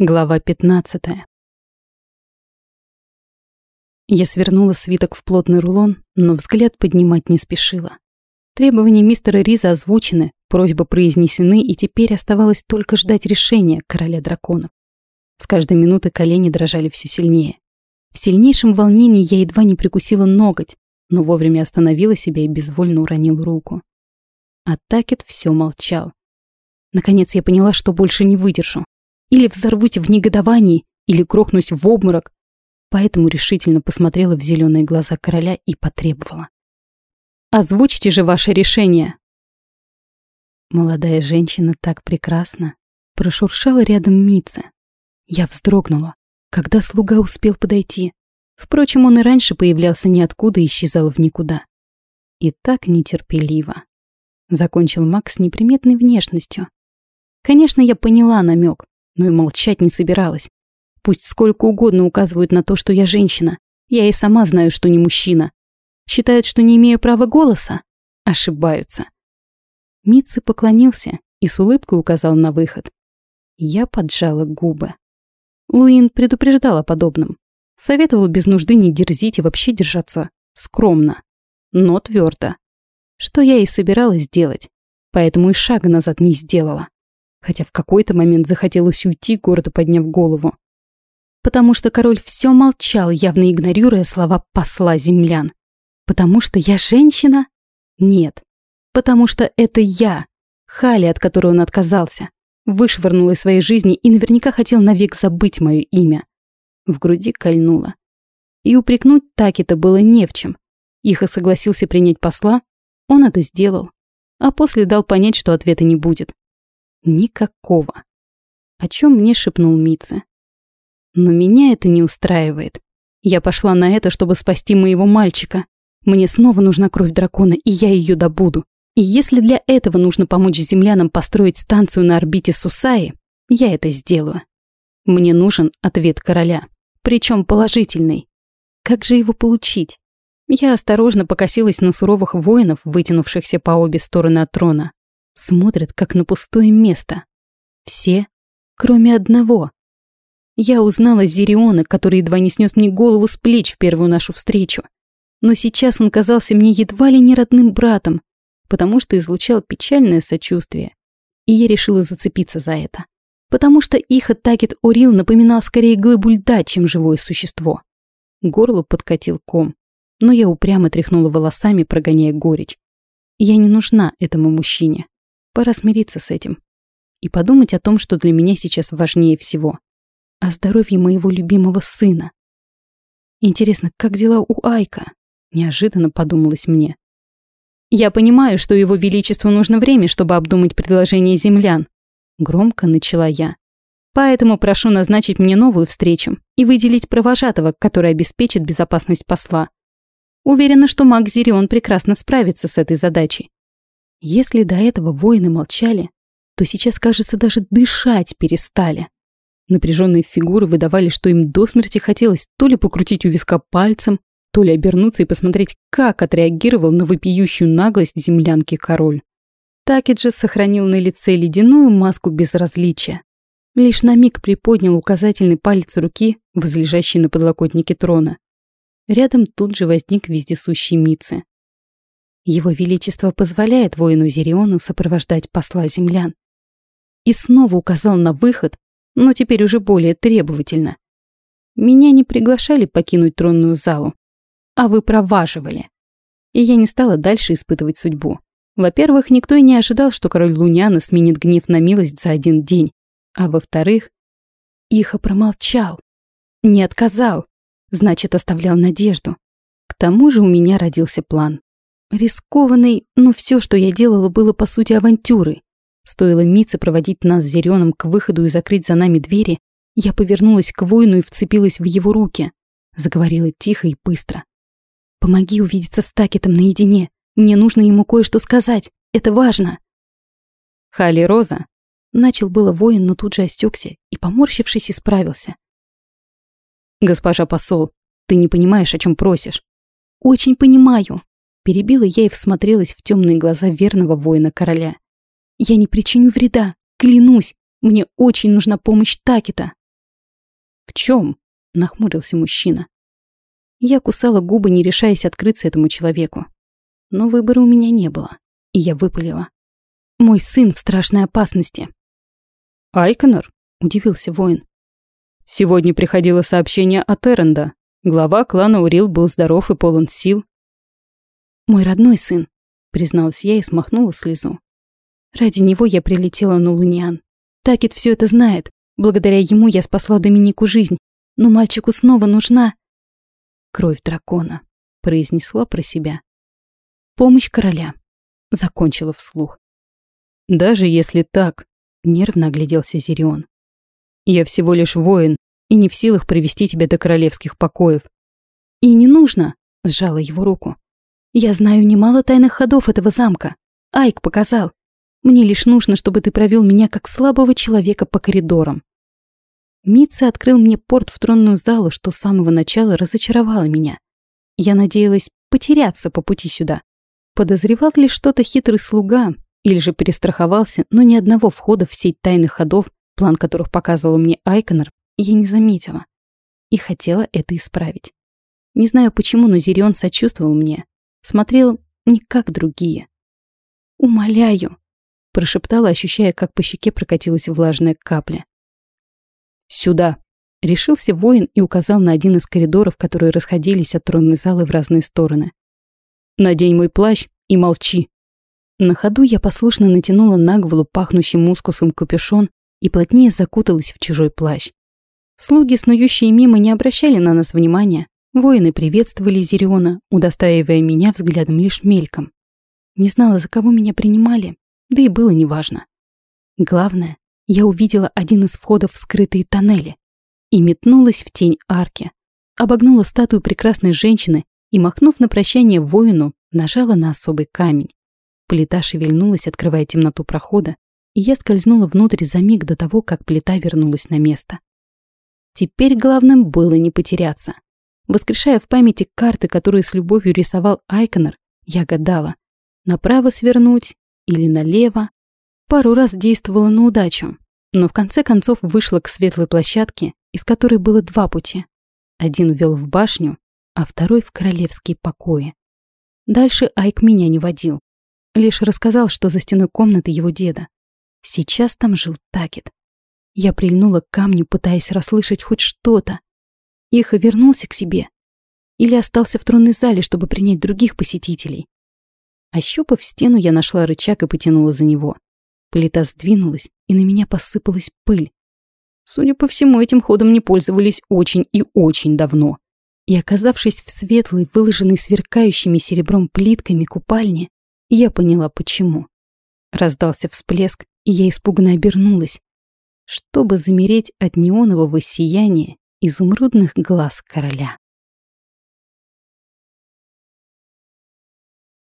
Глава 15. Я свернула свиток в плотный рулон, но взгляд поднимать не спешила. Требования мистера Риза озвучены, просьбы произнесены, и теперь оставалось только ждать решения короля драконов. С каждой минуты колени дрожали все сильнее. В сильнейшем волнении я едва не прикусила ноготь, но вовремя остановила себя и безвольно уронила руку. А Такет все молчал. Наконец я поняла, что больше не выдержу. Или взорвусь в негодовании, или грохнусь в обморок. Поэтому решительно посмотрела в зеленые глаза короля и потребовала. «Озвучьте же ваше решение!» Молодая женщина так прекрасна. Прошуршала рядом Митца. Я вздрогнула, когда слуга успел подойти. Впрочем, он и раньше появлялся ниоткуда и исчезал в никуда. И так нетерпеливо. Закончил Макс с неприметной внешностью. Конечно, я поняла намек но и молчать не собиралась. Пусть сколько угодно указывают на то, что я женщина. Я и сама знаю, что не мужчина. Считают, что не имею права голоса? Ошибаются. Митцы поклонился и с улыбкой указал на выход. Я поджала губы. Луин предупреждал о подобном. Советовал без нужды не дерзить и вообще держаться скромно, но твердо. Что я и собиралась делать, поэтому и шага назад не сделала хотя в какой-то момент захотелось уйти, гордо подняв голову. Потому что король все молчал, явно игнорируя слова посла землян. Потому что я женщина? Нет. Потому что это я, Хали, от которой он отказался, вышвырнул из своей жизни и наверняка хотел навек забыть мое имя. В груди кольнуло. И упрекнуть так это было не в чем. Иха согласился принять посла, он это сделал, а после дал понять, что ответа не будет. Никакого. О чем мне шепнул Митце. Но меня это не устраивает. Я пошла на это, чтобы спасти моего мальчика. Мне снова нужна кровь дракона, и я ее добуду. И если для этого нужно помочь землянам построить станцию на орбите Сусаи, я это сделаю. Мне нужен ответ короля, причем положительный. Как же его получить? Я осторожно покосилась на суровых воинов, вытянувшихся по обе стороны от трона. Смотрят, как на пустое место. Все, кроме одного. Я узнала Зириона, который едва не снес мне голову с плеч в первую нашу встречу. Но сейчас он казался мне едва ли не родным братом, потому что излучал печальное сочувствие. И я решила зацепиться за это. Потому что Иха Такет Орил напоминал скорее глыбу льда, чем живое существо. Горло подкатил ком, но я упрямо тряхнула волосами, прогоняя горечь. Я не нужна этому мужчине. Пора смириться с этим. И подумать о том, что для меня сейчас важнее всего. О здоровье моего любимого сына. Интересно, как дела у Айка? Неожиданно подумалось мне. Я понимаю, что его величеству нужно время, чтобы обдумать предложение землян. Громко начала я. Поэтому прошу назначить мне новую встречу и выделить провожатого, который обеспечит безопасность посла. Уверена, что маг прекрасно справится с этой задачей. Если до этого воины молчали, то сейчас, кажется, даже дышать перестали. Напряженные фигуры выдавали, что им до смерти хотелось то ли покрутить у виска пальцем, то ли обернуться и посмотреть, как отреагировал на вопиющую наглость землянки король. Такет сохранил на лице ледяную маску безразличия. Лишь на миг приподнял указательный палец руки, возлежащий на подлокотнике трона. Рядом тут же возник вездесущий Митцы. Его Величество позволяет воину Зериону сопровождать посла землян. И снова указал на выход, но теперь уже более требовательно. Меня не приглашали покинуть тронную залу, а вы проваживали. И я не стала дальше испытывать судьбу. Во-первых, никто и не ожидал, что король Луняна сменит гнев на милость за один день. А во-вторых, Иха промолчал. Не отказал. Значит, оставлял надежду. К тому же у меня родился план. Рискованный, но все, что я делала, было по сути авантюрой. Стоило Мице проводить нас с Зереном к выходу и закрыть за нами двери, я повернулась к воину и вцепилась в его руки. Заговорила тихо и быстро. «Помоги увидеться с Такетом наедине. Мне нужно ему кое-что сказать. Это важно». «Хали Роза», — начал было воин, но тут же остекся и, поморщившись, исправился. «Госпожа посол, ты не понимаешь, о чем просишь». «Очень понимаю», Перебила я и всмотрелась в темные глаза верного воина короля. «Я не причиню вреда, клянусь. Мне очень нужна помощь Такита. чем?» — нахмурился мужчина. Я кусала губы, не решаясь открыться этому человеку. Но выбора у меня не было, и я выпалила. «Мой сын в страшной опасности». «Айконор?» — удивился воин. «Сегодня приходило сообщение от Эренда. Глава клана Урил был здоров и полон сил». «Мой родной сын», — призналась я и смахнула слезу. «Ради него я прилетела на Луниан. Такет все это знает. Благодаря ему я спасла Доминику жизнь. Но мальчику снова нужна...» «Кровь дракона», — произнесла про себя. «Помощь короля», — закончила вслух. «Даже если так», — нервно огляделся Зирион. «Я всего лишь воин и не в силах привести тебя до королевских покоев». «И не нужно», — сжала его руку. «Я знаю немало тайных ходов этого замка. Айк показал. Мне лишь нужно, чтобы ты провел меня как слабого человека по коридорам. Митца открыл мне порт в тронную залу, что с самого начала разочаровало меня. Я надеялась потеряться по пути сюда. Подозревал ли что-то хитрый слуга, или же перестраховался, но ни одного входа в сеть тайных ходов, план которых показывал мне Айконор, я не заметила. И хотела это исправить. Не знаю почему, но Зирион сочувствовал мне. Смотрел не как другие. «Умоляю», — прошептала, ощущая, как по щеке прокатилась влажная капля. «Сюда!» Решился воин и указал на один из коридоров, которые расходились от тронной залы в разные стороны. «Надень мой плащ и молчи!» На ходу я послушно натянула на голову пахнущий мускусом капюшон и плотнее закуталась в чужой плащ. Слуги, снующие мимо, не обращали на нас внимания. Воины приветствовали Зириона, удостаивая меня взглядом лишь мельком. Не знала, за кого меня принимали, да и было неважно. Главное, я увидела один из входов в скрытые тоннели и метнулась в тень арки, обогнула статую прекрасной женщины и, махнув на прощание воину, нажала на особый камень. Плита шевельнулась, открывая темноту прохода, и я скользнула внутрь за миг до того, как плита вернулась на место. Теперь главным было не потеряться. Воскрешая в памяти карты, которые с любовью рисовал Айконор, я гадала, направо свернуть или налево, Пару раз действовала на удачу, но в конце концов вышла к светлой площадке, из которой было два пути. Один вел в башню, а второй в королевские покои. Дальше Айк меня не водил. Лишь рассказал, что за стеной комнаты его деда. Сейчас там жил Такет. Я прильнула к камню, пытаясь расслышать хоть что-то. Ихо вернулся к себе. Или остался в тронной зале, чтобы принять других посетителей. Ощупав стену, я нашла рычаг и потянула за него. Плита сдвинулась, и на меня посыпалась пыль. Судя по всему, этим ходом не пользовались очень и очень давно. И оказавшись в светлой, выложенной сверкающими серебром плитками купальне, я поняла, почему. Раздался всплеск, и я испуганно обернулась, чтобы замереть от неонового сияния изумрудных глаз короля.